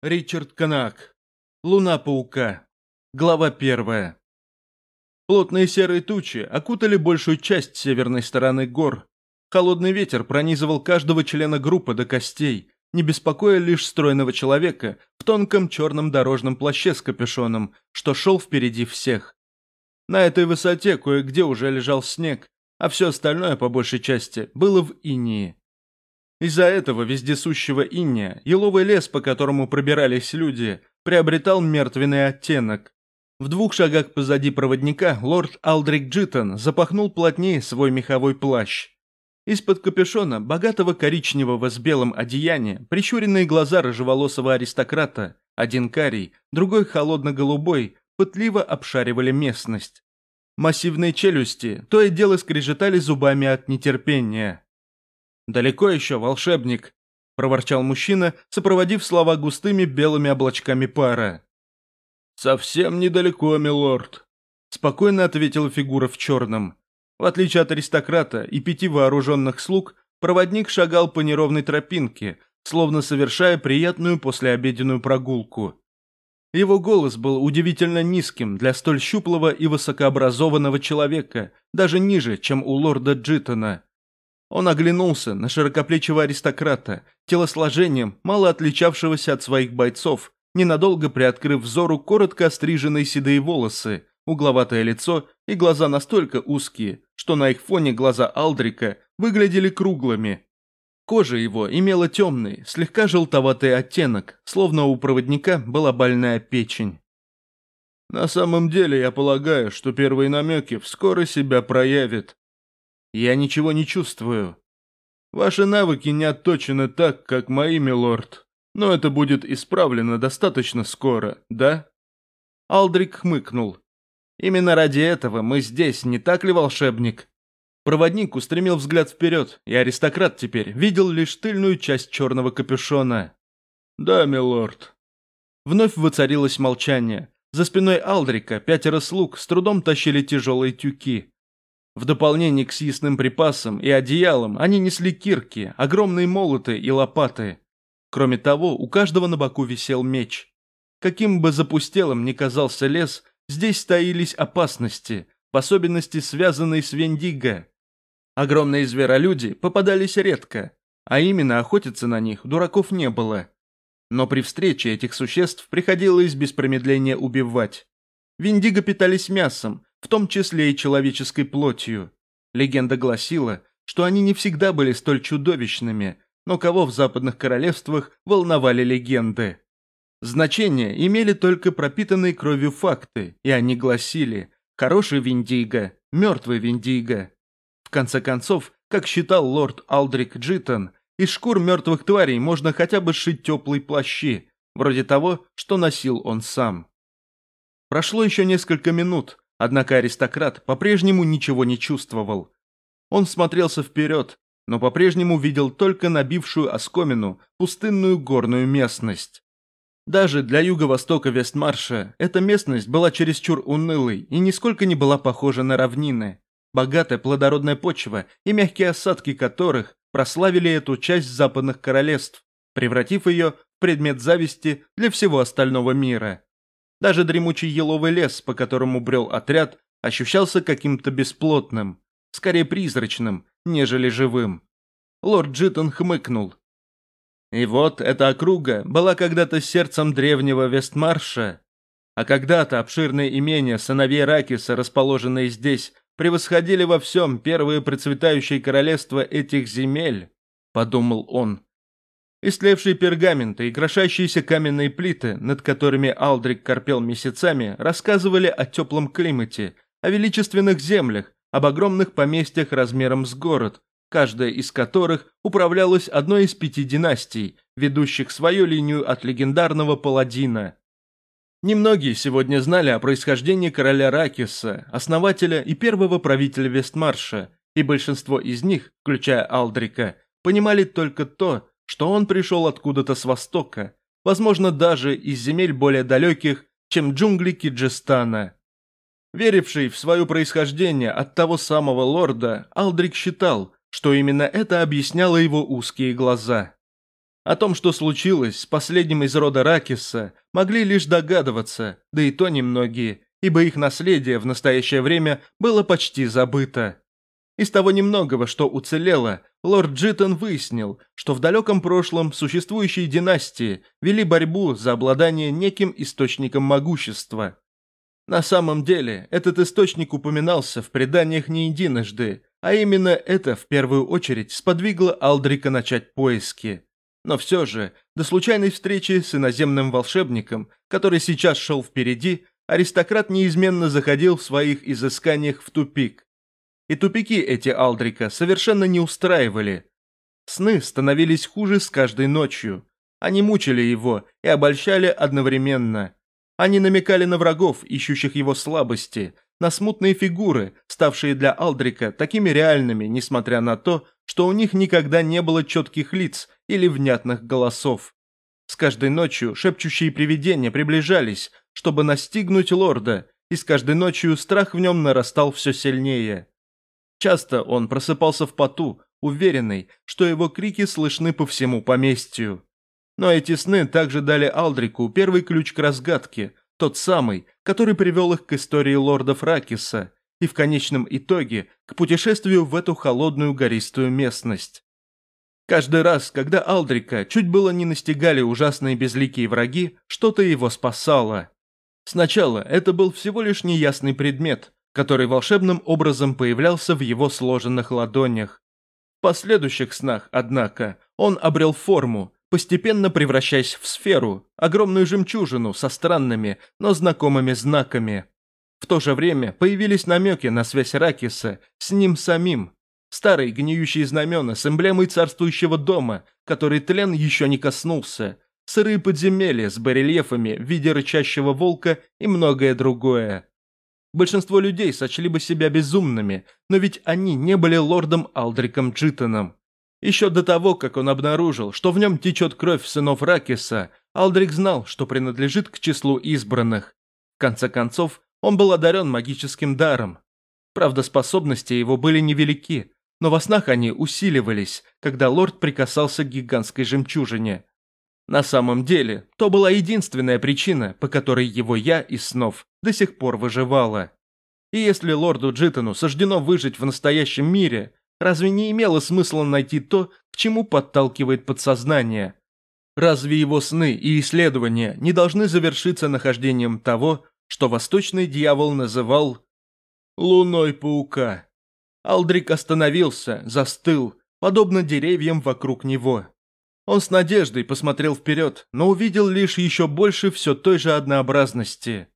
Ричард Канак. Луна паука. Глава первая. Плотные серые тучи окутали большую часть северной стороны гор. Холодный ветер пронизывал каждого члена группы до костей, не беспокоя лишь стройного человека в тонком черном дорожном плаще с капюшоном, что шел впереди всех. На этой высоте кое-где уже лежал снег, а все остальное, по большей части, было в инии. Из-за этого вездесущего иння еловый лес, по которому пробирались люди, приобретал мертвенный оттенок. В двух шагах позади проводника лорд Алдрик Джитон запахнул плотнее свой меховой плащ. Из-под капюшона, богатого коричневого с белым одеяния, прищуренные глаза рыжеволосого аристократа, один карий, другой холодно-голубой, пытливо обшаривали местность. Массивные челюсти то и дело скрежетали зубами от нетерпения. «Далеко еще, волшебник!» – проворчал мужчина, сопроводив слова густыми белыми облачками пара. «Совсем недалеко, милорд», – спокойно ответила фигура в черном. В отличие от аристократа и пяти вооруженных слуг, проводник шагал по неровной тропинке, словно совершая приятную послеобеденную прогулку. Его голос был удивительно низким для столь щуплого и высокообразованного человека, даже ниже, чем у лорда Джитона – он оглянулся на широкоплечего аристократа, телосложением, мало отличавшегося от своих бойцов, ненадолго приоткрыв взору коротко остриженные седые волосы, угловатое лицо и глаза настолько узкие, что на их фоне глаза Алдрика выглядели круглыми. Кожа его имела темный, слегка желтоватый оттенок, словно у проводника была больная печень. «На самом деле, я полагаю, что первые намеки вскоре себя проявят», я ничего не чувствую. Ваши навыки не отточены так, как мои, милорд. Но это будет исправлено достаточно скоро, да? Алдрик хмыкнул. Именно ради этого мы здесь, не так ли, волшебник? Проводник устремил взгляд вперед, и аристократ теперь видел лишь тыльную часть черного капюшона. «Да, милорд». Вновь воцарилось молчание. За спиной Алдрика пятеро слуг с трудом тащили тяжелые тюки. В дополнение к съестным припасам и одеялам они несли кирки, огромные молоты и лопаты. Кроме того, у каждого на боку висел меч. Каким бы запустелым ни казался лес, здесь стоились опасности, в особенности связанные с Вендиго. Огромные зверолюди попадались редко, а именно охотиться на них дураков не было. Но при встрече этих существ приходилось без промедления убивать. Вендиго питались мясом, в том числе и человеческой плотью. Легенда гласила, что они не всегда были столь чудовищными, но кого в западных королевствах волновали легенды. Значение имели только пропитанные кровью факты, и они гласили «хороший Виндиго», «мертвый Виндиго». В конце концов, как считал лорд Алдрик Джитон, из шкур мертвых тварей можно хотя бы сшить теплые плащи, вроде того, что носил он сам. Прошло еще несколько минут, Однако аристократ по-прежнему ничего не чувствовал. Он смотрелся вперед, но по-прежнему видел только набившую оскомину пустынную горную местность. Даже для юго-востока Вестмарша эта местность была чересчур унылой и нисколько не была похожа на равнины, богатая плодородная почва и мягкие осадки которых прославили эту часть западных королевств, превратив ее в предмет зависти для всего остального мира. Даже дремучий еловый лес, по которому брел отряд, ощущался каким-то бесплотным, скорее призрачным, нежели живым. Лорд Джитон хмыкнул. И вот эта округа была когда-то сердцем древнего Вестмарша, а когда-то обширные имения сыновей Ракиса, расположенные здесь, превосходили во всем первые процветающие королевства этих земель, подумал он. Истлевшие пергаменты и крошащиеся каменные плиты, над которыми Алдрик корпел месяцами, рассказывали о теплом климате, о величественных землях, об огромных поместьях размером с город, каждая из которых управлялась одной из пяти династий, ведущих свою линию от легендарного паладина. Немногие сегодня знали о происхождении короля Ракиса, основателя и первого правителя Вестмарша, и большинство из них, включая Алдрика, понимали только то, что он пришел откуда-то с востока, возможно, даже из земель более далеких, чем джунгли Киджистана. Веривший в свое происхождение от того самого лорда, Алдрик считал, что именно это объясняло его узкие глаза. О том, что случилось с последним из рода Ракиса, могли лишь догадываться, да и то немногие, ибо их наследие в настоящее время было почти забыто. Из того немногого, что уцелело, лорд Джитон выяснил, что в далеком прошлом существующие династии вели борьбу за обладание неким источником могущества. На самом деле, этот источник упоминался в преданиях не единожды, а именно это в первую очередь сподвигло Алдрика начать поиски. Но все же, до случайной встречи с иноземным волшебником, который сейчас шел впереди, аристократ неизменно заходил в своих изысканиях в тупик, и тупики эти Алдрика совершенно не устраивали. Сны становились хуже с каждой ночью. Они мучили его и обольщали одновременно. Они намекали на врагов, ищущих его слабости, на смутные фигуры, ставшие для Алдрика такими реальными, несмотря на то, что у них никогда не было четких лиц или внятных голосов. С каждой ночью шепчущие привидения приближались, чтобы настигнуть лорда, и с каждой ночью страх в нем нарастал все сильнее. Часто он просыпался в поту, уверенный, что его крики слышны по всему поместью. Но эти сны также дали Алдрику первый ключ к разгадке, тот самый, который привел их к истории лорда Фракиса и в конечном итоге к путешествию в эту холодную гористую местность. Каждый раз, когда Алдрика чуть было не настигали ужасные безликие враги, что-то его спасало. Сначала это был всего лишь неясный предмет, который волшебным образом появлялся в его сложенных ладонях. В последующих снах, однако, он обрел форму, постепенно превращаясь в сферу, огромную жемчужину со странными, но знакомыми знаками. В то же время появились намеки на связь Ракиса с ним самим. Старые гниющие знамена с эмблемой царствующего дома, который тлен еще не коснулся, сырые подземелья с барельефами в виде рычащего волка и многое другое большинство людей сочли бы себя безумными, но ведь они не были лордом Алдриком Джитоном. Еще до того, как он обнаружил, что в нем течет кровь сынов Ракиса, Алдрик знал, что принадлежит к числу избранных. В конце концов, он был одарен магическим даром. Правда, способности его были невелики, но во снах они усиливались, когда лорд прикасался к гигантской жемчужине. На самом деле, то была единственная причина, по которой его я из снов до сих пор выживала. И если лорду Джитону суждено выжить в настоящем мире, разве не имело смысла найти то, к чему подталкивает подсознание? Разве его сны и исследования не должны завершиться нахождением того, что восточный дьявол называл «луной паука»? Алдрик остановился, застыл, подобно деревьям вокруг него. Он с надеждой посмотрел вперед, но увидел лишь еще больше все той же однообразности.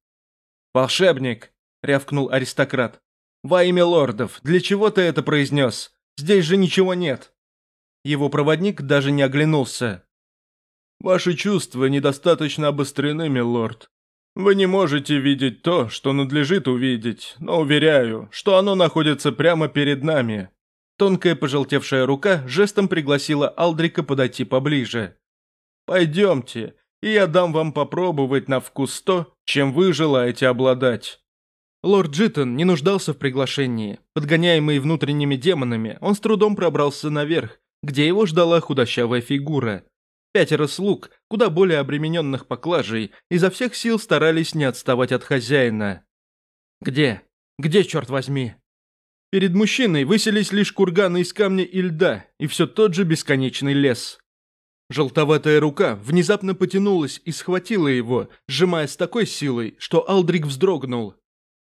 «Волшебник!» — рявкнул аристократ. «Во имя лордов, для чего ты это произнес? Здесь же ничего нет!» Его проводник даже не оглянулся. «Ваши чувства недостаточно обострены, милорд. Вы не можете видеть то, что надлежит увидеть, но уверяю, что оно находится прямо перед нами. Тонкая пожелтевшая рука жестом пригласила Алдрика подойти поближе. «Пойдемте, и я дам вам попробовать на вкус то, чем вы желаете обладать». Лорд Джиттон не нуждался в приглашении. Подгоняемый внутренними демонами, он с трудом пробрался наверх, где его ждала худощавая фигура. Пятеро слуг, куда более обремененных поклажей, изо всех сил старались не отставать от хозяина. «Где? Где, черт возьми?» Перед мужчиной выселись лишь курганы из камня и льда, и все тот же бесконечный лес. Желтоватая рука внезапно потянулась и схватила его, сжимая с такой силой, что Алдрик вздрогнул.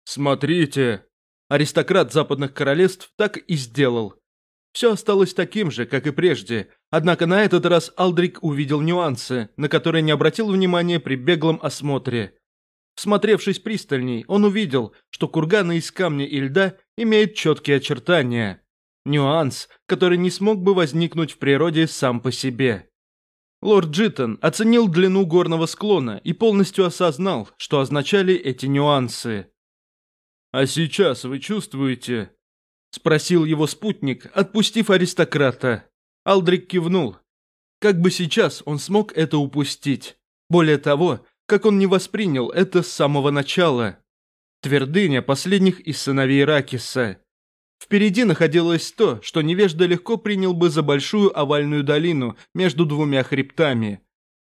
«Смотрите!» Аристократ западных королевств так и сделал. Все осталось таким же, как и прежде, однако на этот раз Алдрик увидел нюансы, на которые не обратил внимания при беглом осмотре. Всмотревшись пристальней, он увидел, что курганы из камня и льда имеют четкие очертания. Нюанс, который не смог бы возникнуть в природе сам по себе. Лорд Джиттон оценил длину горного склона и полностью осознал, что означали эти нюансы. «А сейчас вы чувствуете?» – спросил его спутник, отпустив аристократа. Алдрик кивнул. Как бы сейчас он смог это упустить? Более того, как он не воспринял это с самого начала. Твердыня последних из сыновей Ракиса. Впереди находилось то, что невежда легко принял бы за большую овальную долину между двумя хребтами.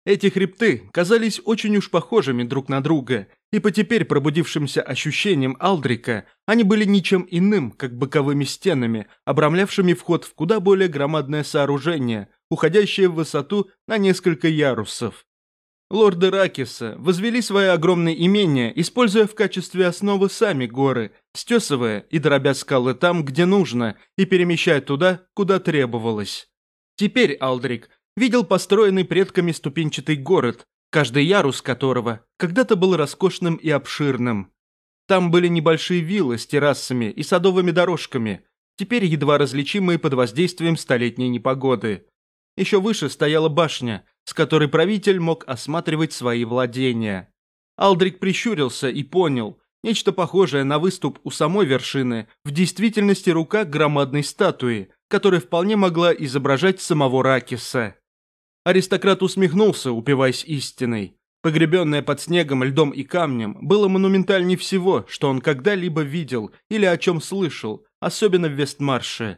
Эти хребты казались очень уж похожими друг на друга, и по теперь пробудившимся ощущениям Алдрика они были ничем иным, как боковыми стенами, обрамлявшими вход в куда более громадное сооружение, уходящее в высоту на несколько ярусов. Лорды Ракиса возвели свои огромные имения, используя в качестве основы сами горы, стесывая и дробя скалы там, где нужно, и перемещая туда, куда требовалось. Теперь Алдрик видел построенный предками ступенчатый город, каждый ярус которого когда-то был роскошным и обширным. Там были небольшие виллы с террасами и садовыми дорожками, теперь едва различимые под воздействием столетней непогоды. Еще выше стояла башня – с которой правитель мог осматривать свои владения. Алдрик прищурился и понял, нечто похожее на выступ у самой вершины, в действительности рука громадной статуи, которая вполне могла изображать самого Ракиса. Аристократ усмехнулся, упиваясь истиной. Погребенное под снегом, льдом и камнем, было монументальнее всего, что он когда-либо видел или о чем слышал, особенно в Вестмарше.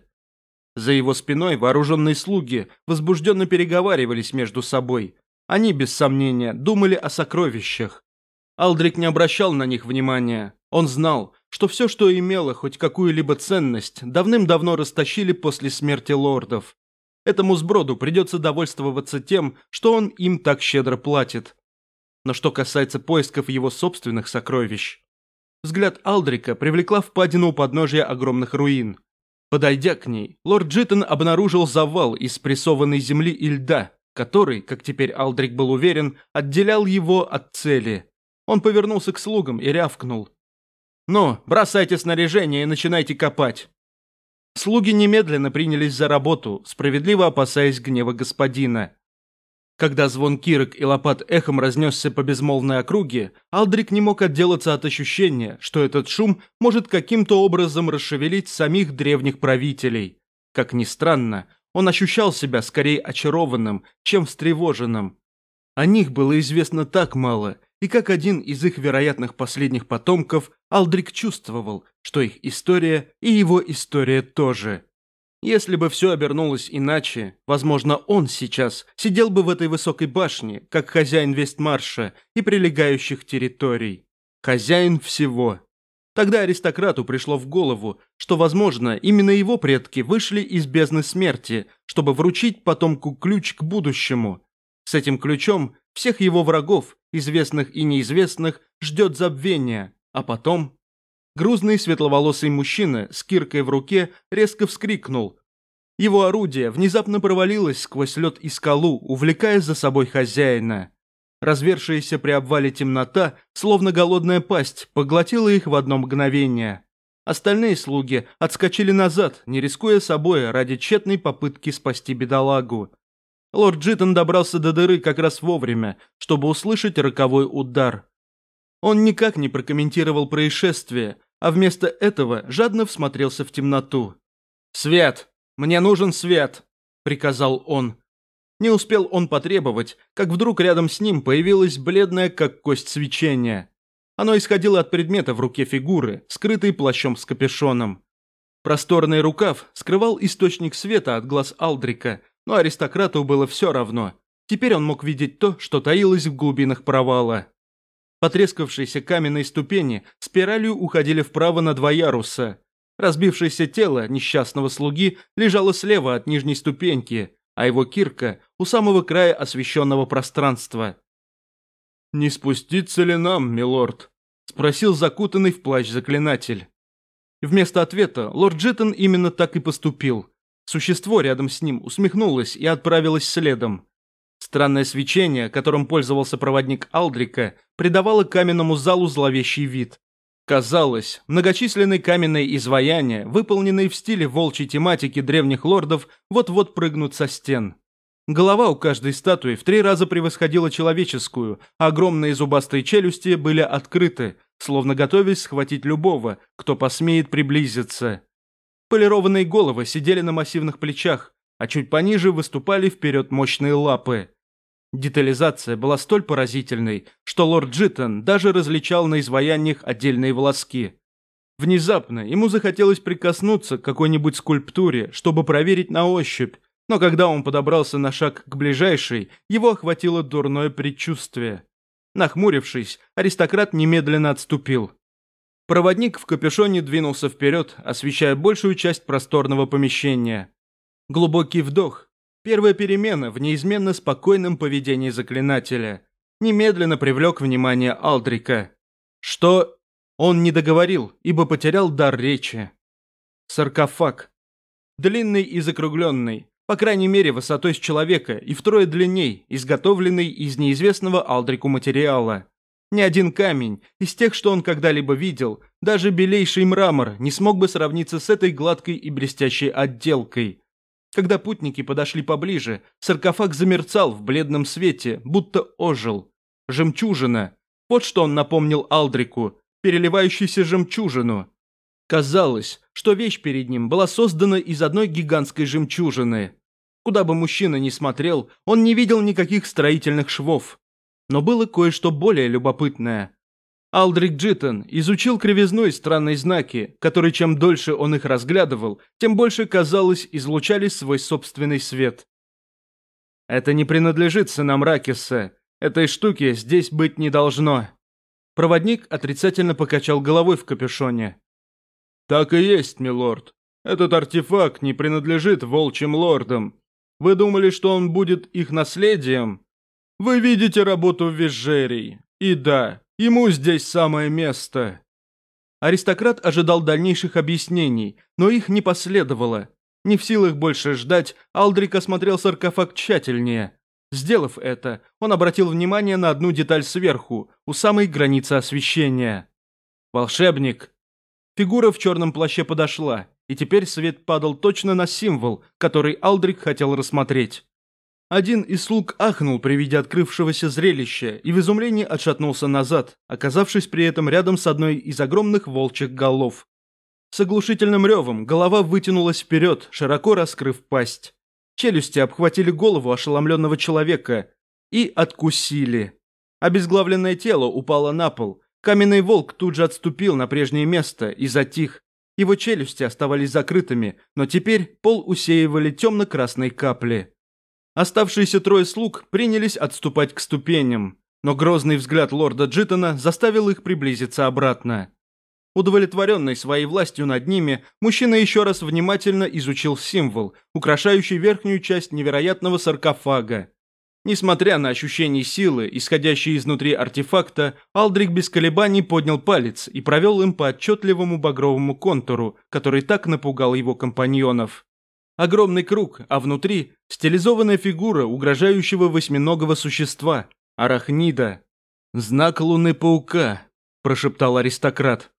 За его спиной вооруженные слуги возбужденно переговаривались между собой. Они, без сомнения, думали о сокровищах. Алдрик не обращал на них внимания. Он знал, что все, что имело хоть какую-либо ценность, давным-давно растащили после смерти лордов. Этому сброду придется довольствоваться тем, что он им так щедро платит. Но что касается поисков его собственных сокровищ... Взгляд Алдрика привлекла впадину у подножия огромных руин – Подойдя к ней, лорд Джиттон обнаружил завал из прессованной земли и льда, который, как теперь Алдрик был уверен, отделял его от цели. Он повернулся к слугам и рявкнул. «Ну, бросайте снаряжение и начинайте копать!» Слуги немедленно принялись за работу, справедливо опасаясь гнева господина. Когда звон кирок и лопат эхом разнесся по безмолвной округе, Алдрик не мог отделаться от ощущения, что этот шум может каким-то образом расшевелить самих древних правителей. Как ни странно, он ощущал себя скорее очарованным, чем встревоженным. О них было известно так мало, и как один из их вероятных последних потомков, Алдрик чувствовал, что их история и его история тоже – если бы все обернулось иначе, возможно, он сейчас сидел бы в этой высокой башне, как хозяин Вестмарша и прилегающих территорий. Хозяин всего. Тогда аристократу пришло в голову, что, возможно, именно его предки вышли из бездны смерти, чтобы вручить потомку ключ к будущему. С этим ключом всех его врагов, известных и неизвестных, ждет забвение, а потом Грузный светловолосый мужчина с киркой в руке резко вскрикнул. Его орудие внезапно провалилось сквозь лед и скалу, увлекая за собой хозяина. Развершаяся при обвале темнота, словно голодная пасть, поглотила их в одно мгновение. Остальные слуги отскочили назад, не рискуя собой ради тщетной попытки спасти бедолагу. Лорд Джитон добрался до дыры как раз вовремя, чтобы услышать роковой удар. Он никак не прокомментировал происшествие, а вместо этого жадно всмотрелся в темноту. «Свет! Мне нужен свет!» – приказал он. Не успел он потребовать, как вдруг рядом с ним появилось бледное, как кость, свечение. Оно исходило от предмета в руке фигуры, скрытой плащом с капюшоном. Просторный рукав скрывал источник света от глаз Алдрика, но аристократу было все равно. Теперь он мог видеть то, что таилось в глубинах провала. Потрескавшиеся каменные ступени спиралью уходили вправо на два яруса. Разбившееся тело несчастного слуги лежало слева от нижней ступеньки, а его кирка – у самого края освещенного пространства. «Не спуститься ли нам, милорд?» – спросил закутанный в плащ заклинатель. Вместо ответа лорд Джиттон именно так и поступил. Существо рядом с ним усмехнулось и отправилось следом. Странное свечение, которым пользовался проводник Алдрика, придавало каменному залу зловещий вид. Казалось, многочисленные каменные изваяния, выполненные в стиле волчьей тематики древних лордов, вот-вот прыгнут со стен. Голова у каждой статуи в три раза превосходила человеческую, а огромные зубастые челюсти были открыты, словно готовясь схватить любого, кто посмеет приблизиться. Полированные головы сидели на массивных плечах, а чуть пониже выступали вперед мощные лапы. Детализация была столь поразительной, что лорд Джиттон даже различал на изваяниях отдельные волоски. Внезапно ему захотелось прикоснуться к какой-нибудь скульптуре, чтобы проверить на ощупь, но когда он подобрался на шаг к ближайшей, его охватило дурное предчувствие. Нахмурившись, аристократ немедленно отступил. Проводник в капюшоне двинулся вперед, освещая большую часть просторного помещения. Глубокий вдох, Первая перемена в неизменно спокойном поведении заклинателя немедленно привлек внимание Алдрика. Что? Он не договорил, ибо потерял дар речи. Саркофаг. Длинный и закругленный, по крайней мере высотой с человека и втрое длинней, изготовленный из неизвестного Алдрику материала. Ни один камень из тех, что он когда-либо видел, даже белейший мрамор не смог бы сравниться с этой гладкой и блестящей отделкой – когда путники подошли поближе, саркофаг замерцал в бледном свете, будто ожил. Жемчужина. Вот что он напомнил Алдрику, переливающийся жемчужину. Казалось, что вещь перед ним была создана из одной гигантской жемчужины. Куда бы мужчина ни смотрел, он не видел никаких строительных швов. Но было кое-что более любопытное. Алдрик Джиттон изучил кривизной странные знаки, которые чем дольше он их разглядывал, тем больше, казалось, излучали свой собственный свет. «Это не принадлежит сынам Ракиса. Этой штуки здесь быть не должно». Проводник отрицательно покачал головой в капюшоне. «Так и есть, милорд. Этот артефакт не принадлежит волчьим лордам. Вы думали, что он будет их наследием? Вы видите работу визжерий. И да, Ему здесь самое место!» Аристократ ожидал дальнейших объяснений, но их не последовало. Не в силах больше ждать, Алдрик осмотрел саркофаг тщательнее. Сделав это, он обратил внимание на одну деталь сверху, у самой границы освещения. «Волшебник!» Фигура в черном плаще подошла, и теперь свет падал точно на символ, который Алдрик хотел рассмотреть. Один из слуг ахнул при виде открывшегося зрелища и в изумлении отшатнулся назад, оказавшись при этом рядом с одной из огромных волчьих голов. С оглушительным ревом голова вытянулась вперед, широко раскрыв пасть. Челюсти обхватили голову ошеломленного человека и откусили. Обезглавленное тело упало на пол. Каменный волк тут же отступил на прежнее место и затих. Его челюсти оставались закрытыми, но теперь пол усеивали темно-красные капли. Оставшиеся трое слуг принялись отступать к ступеням, но грозный взгляд лорда Джитона заставил их приблизиться обратно. Удовлетворенный своей властью над ними, мужчина еще раз внимательно изучил символ, украшающий верхнюю часть невероятного саркофага. Несмотря на ощущение силы, исходящей изнутри артефакта, Алдрик без колебаний поднял палец и провел им по отчетливому багровому контуру, который так напугал его компаньонов. Огромный круг, а внутри – стилизованная фигура угрожающего восьминогого существа – арахнида. «Знак луны паука», – прошептал аристократ.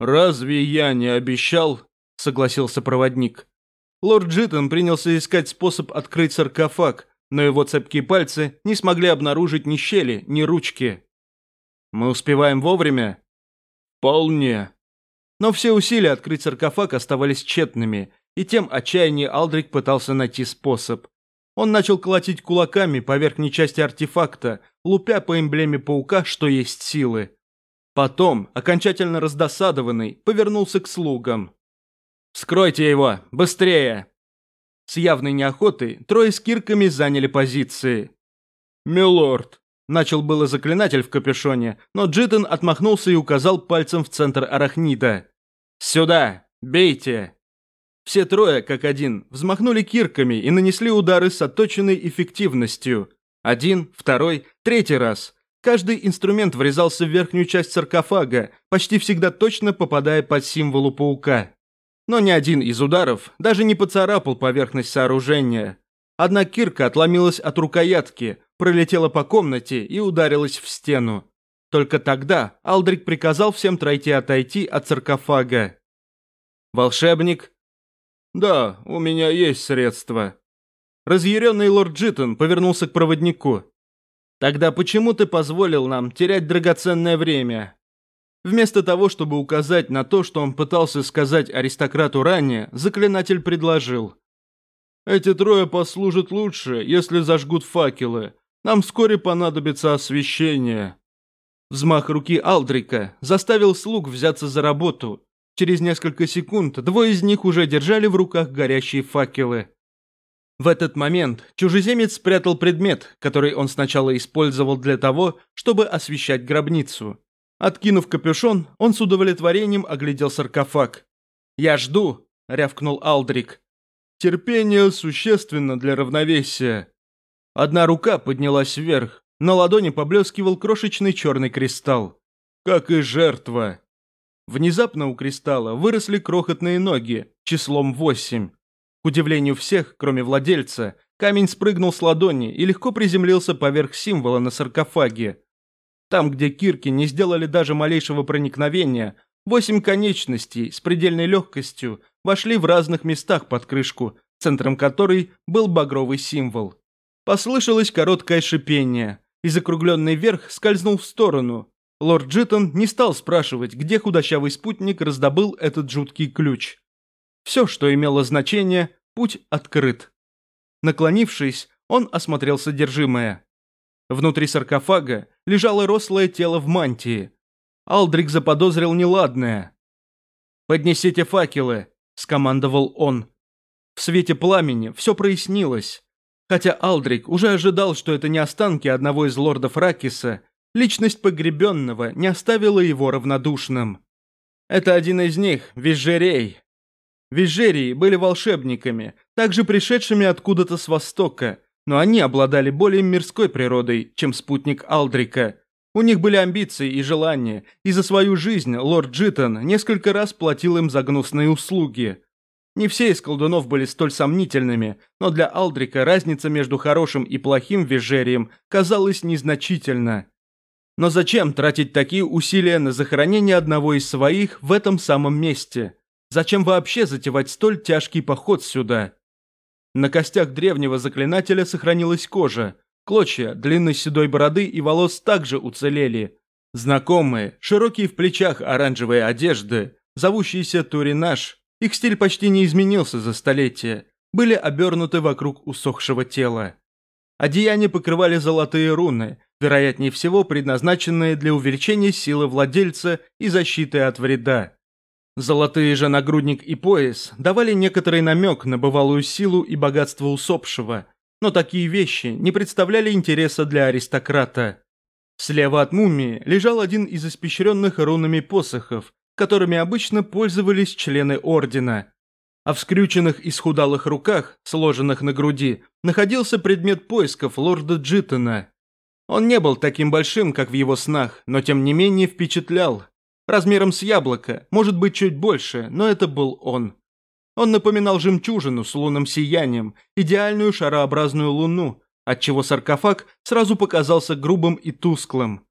«Разве я не обещал?» – согласился проводник. Лорд Джиттон принялся искать способ открыть саркофаг, но его цепкие пальцы не смогли обнаружить ни щели, ни ручки. «Мы успеваем вовремя?» «Вполне». Но все усилия открыть саркофаг оставались тщетными – и тем отчаяннее Алдрик пытался найти способ. Он начал колотить кулаками по верхней части артефакта, лупя по эмблеме паука, что есть силы. Потом, окончательно раздосадованный, повернулся к слугам. "Скройте его! Быстрее!» С явной неохотой трое с кирками заняли позиции. «Милорд!» – начал было заклинатель в капюшоне, но Джитон отмахнулся и указал пальцем в центр арахнида. «Сюда! Бейте!» Все трое, как один, взмахнули кирками и нанесли удары с отточенной эффективностью. Один, второй, третий раз. Каждый инструмент врезался в верхнюю часть саркофага, почти всегда точно попадая под символу паука. Но ни один из ударов даже не поцарапал поверхность сооружения. Одна кирка отломилась от рукоятки, пролетела по комнате и ударилась в стену. Только тогда Алдрик приказал всем тройти отойти от саркофага. Волшебник, «Да, у меня есть средства». Разъяренный лорд Джитон повернулся к проводнику. «Тогда почему ты позволил нам терять драгоценное время?» Вместо того, чтобы указать на то, что он пытался сказать аристократу ранее, заклинатель предложил. «Эти трое послужат лучше, если зажгут факелы. Нам вскоре понадобится освещение». Взмах руки Алдрика заставил слуг взяться за работу, Через несколько секунд двое из них уже держали в руках горящие факелы. В этот момент чужеземец спрятал предмет, который он сначала использовал для того, чтобы освещать гробницу. Откинув капюшон, он с удовлетворением оглядел саркофаг. «Я жду», — рявкнул Алдрик. «Терпение существенно для равновесия». Одна рука поднялась вверх, на ладони поблескивал крошечный черный кристалл. «Как и жертва». Внезапно у кристалла выросли крохотные ноги, числом восемь. К удивлению всех, кроме владельца, камень спрыгнул с ладони и легко приземлился поверх символа на саркофаге. Там, где кирки не сделали даже малейшего проникновения, восемь конечностей с предельной легкостью вошли в разных местах под крышку, центром которой был багровый символ. Послышалось короткое шипение, и закругленный верх скользнул в сторону, Лорд Джитон не стал спрашивать, где худощавый спутник раздобыл этот жуткий ключ. Все, что имело значение, путь открыт. Наклонившись, он осмотрел содержимое. Внутри саркофага лежало рослое тело в мантии. Алдрик заподозрил неладное. «Поднесите факелы», — скомандовал он. В свете пламени все прояснилось. Хотя Алдрик уже ожидал, что это не останки одного из лордов Ракиса, Личность погребенного не оставила его равнодушным. Это один из них, Визжерей. Визжерии были волшебниками, также пришедшими откуда-то с востока, но они обладали более мирской природой, чем спутник Алдрика. У них были амбиции и желания, и за свою жизнь лорд Джитон несколько раз платил им за гнусные услуги. Не все из колдунов были столь сомнительными, но для Алдрика разница между хорошим и плохим вежерием казалась незначительна. Но зачем тратить такие усилия на захоронение одного из своих в этом самом месте? Зачем вообще затевать столь тяжкий поход сюда? На костях древнего заклинателя сохранилась кожа. Клочья длинной седой бороды и волос также уцелели. Знакомые, широкие в плечах оранжевые одежды, зовущиеся Туринаш, их стиль почти не изменился за столетие, были обернуты вокруг усохшего тела. Одеяния покрывали золотые руны – вероятнее всего предназначенные для увеличения силы владельца и защиты от вреда. Золотые же нагрудник и пояс давали некоторый намек на бывалую силу и богатство усопшего, но такие вещи не представляли интереса для аристократа. Слева от мумии лежал один из испещренных рунами посохов, которыми обычно пользовались члены ордена. А в скрюченных и схудалых руках, сложенных на груди, находился предмет поисков лорда Джитона. Он не был таким большим, как в его снах, но тем не менее впечатлял. Размером с яблоко, может быть чуть больше, но это был он. Он напоминал жемчужину с лунным сиянием, идеальную шарообразную луну, отчего саркофаг сразу показался грубым и тусклым.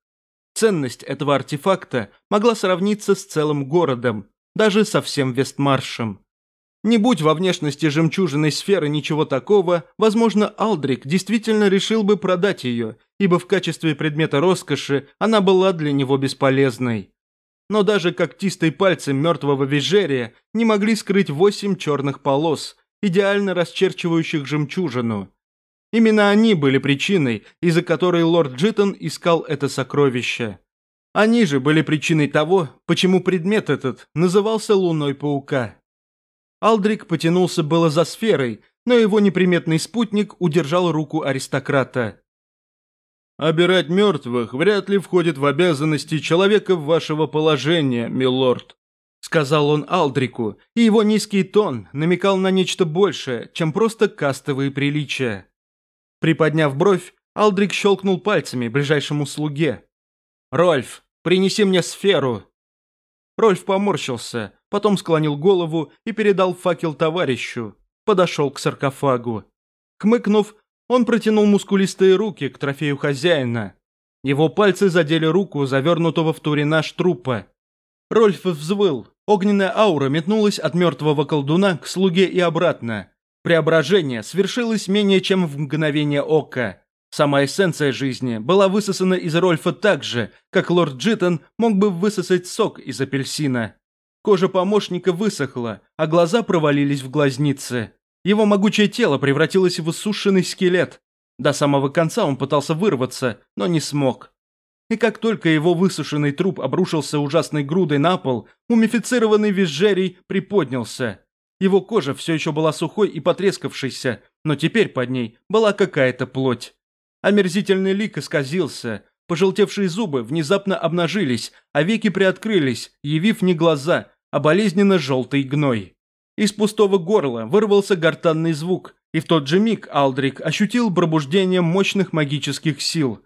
Ценность этого артефакта могла сравниться с целым городом, даже со всем Вестмаршем. Не будь во внешности жемчужиной сферы ничего такого, возможно, Алдрик действительно решил бы продать ее, ибо в качестве предмета роскоши она была для него бесполезной. Но даже когтистые пальцы мертвого вежерия не могли скрыть восемь черных полос, идеально расчерчивающих жемчужину. Именно они были причиной, из-за которой лорд Джитон искал это сокровище. Они же были причиной того, почему предмет этот назывался «Луной паука». Алдрик потянулся было за сферой, но его неприметный спутник удержал руку аристократа. «Обирать мертвых вряд ли входит в обязанности человека вашего положения, милорд», сказал он Алдрику, и его низкий тон намекал на нечто большее, чем просто кастовые приличия. Приподняв бровь, Алдрик щелкнул пальцами ближайшему слуге. «Рольф, принеси мне сферу!» Рольф поморщился, потом склонил голову и передал факел товарищу, подошел к саркофагу. Хмыкнув, он протянул мускулистые руки к трофею хозяина. Его пальцы задели руку, завернутого в туринаж трупа. Рольф взвыл. Огненная аура метнулась от мертвого колдуна к слуге и обратно. Преображение свершилось менее чем в мгновение ока. Сама эссенция жизни была высосана из Рольфа так же, как лорд Джиттон мог бы высосать сок из апельсина. Кожа помощника высохла, а глаза провалились в глазницы. Его могучее тело превратилось в иссушенный скелет. До самого конца он пытался вырваться, но не смог. И как только его высушенный труп обрушился ужасной грудой на пол, мумифицированный визжерий приподнялся. Его кожа все еще была сухой и потрескавшейся, но теперь под ней была какая-то плоть. Омерзительный лик исказился, пожелтевшие зубы внезапно обнажились, а веки приоткрылись, явив не глаза, а болезненно-желтый гной. Из пустого горла вырвался гортанный звук, и в тот же миг Алдрик ощутил пробуждение мощных магических сил.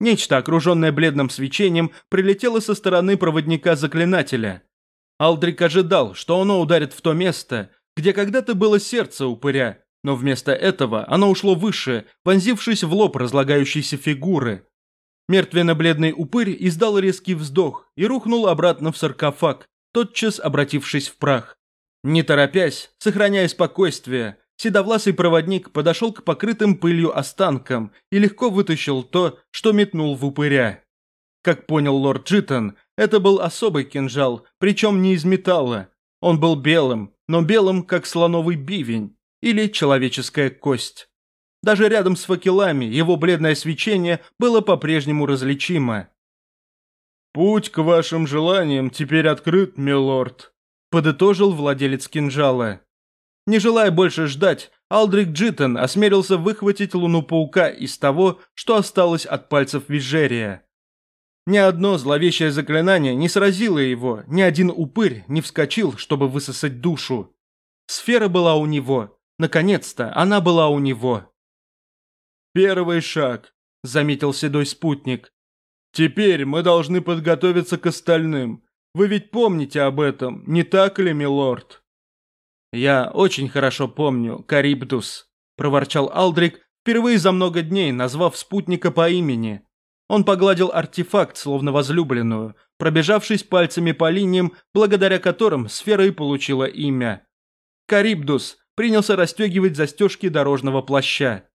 Нечто, окруженное бледным свечением, прилетело со стороны проводника-заклинателя. Алдрик ожидал, что оно ударит в то место, где когда-то было сердце упыря, но вместо этого оно ушло выше, вонзившись в лоб разлагающейся фигуры. Мертвенно-бледный упырь издал резкий вздох и рухнул обратно в саркофаг, тотчас обратившись в прах. Не торопясь, сохраняя спокойствие, седовласый проводник подошел к покрытым пылью останкам и легко вытащил то, что метнул в упыря. Как понял лорд Джитон, это был особый кинжал, причем не из металла. Он был белым, но белым, как слоновый бивень или человеческая кость. Даже рядом с факелами его бледное свечение было по-прежнему различимо. «Путь к вашим желаниям теперь открыт, милорд», – подытожил владелец кинжала. Не желая больше ждать, Алдрик Джиттон осмелился выхватить луну паука из того, что осталось от пальцев Вижерия. Ни одно зловещее заклинание не сразило его, ни один упырь не вскочил, чтобы высосать душу. Сфера была у него. Наконец-то она была у него. «Первый шаг», – заметил седой спутник. Теперь мы должны подготовиться к остальным. Вы ведь помните об этом, не так ли, милорд?» «Я очень хорошо помню, Карибдус», – проворчал Алдрик, впервые за много дней назвав спутника по имени. Он погладил артефакт, словно возлюбленную, пробежавшись пальцами по линиям, благодаря которым сфера и получила имя. Карибдус принялся расстегивать застежки дорожного плаща.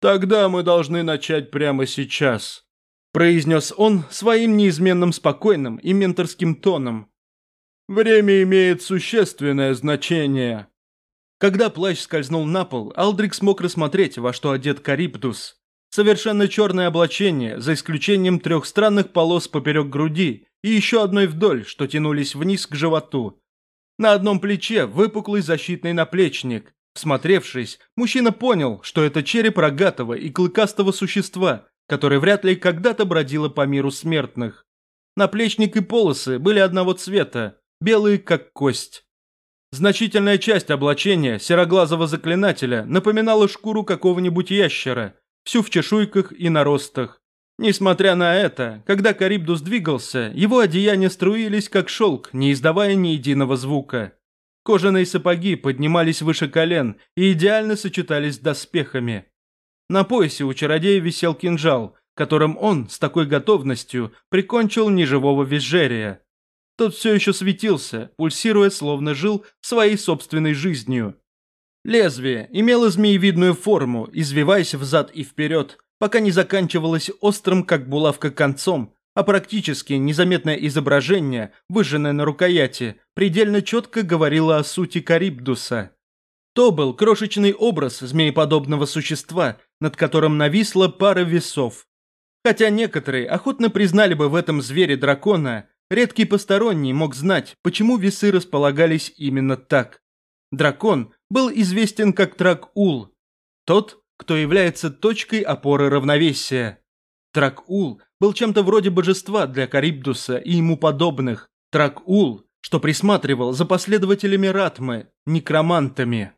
«Тогда мы должны начать прямо сейчас», произнес он своим неизменным спокойным и менторским тоном. «Время имеет существенное значение». Когда плащ скользнул на пол, Алдрик смог рассмотреть, во что одет Карибдус. Совершенно черное облачение, за исключением трех странных полос поперек груди и еще одной вдоль, что тянулись вниз к животу. На одном плече выпуклый защитный наплечник. Всмотревшись, мужчина понял, что это череп рогатого и клыкастого существа – которая вряд ли когда-то бродила по миру смертных. Наплечник и полосы были одного цвета, белые как кость. Значительная часть облачения сероглазого заклинателя напоминала шкуру какого-нибудь ящера, всю в чешуйках и наростах. Несмотря на это, когда Карибдус двигался, его одеяния струились как шелк, не издавая ни единого звука. Кожаные сапоги поднимались выше колен и идеально сочетались с доспехами. На поясе у чародея висел кинжал, которым он с такой готовностью прикончил неживого визжерия. Тот все еще светился, пульсируя, словно жил своей собственной жизнью. Лезвие имело змеевидную форму, извиваясь взад и вперед, пока не заканчивалось острым, как булавка, концом, а практически незаметное изображение, выжженное на рукояти, предельно четко говорило о сути Карибдуса – то был крошечный образ змееподобного существа, над которым нависла пара весов. Хотя некоторые охотно признали бы в этом звере дракона, редкий посторонний мог знать, почему весы располагались именно так. Дракон был известен как Тракул, тот, кто является точкой опоры равновесия. Тракул был чем-то вроде божества для Карибдуса и ему подобных. Тракул, что присматривал за последователями Ратмы, некромантами.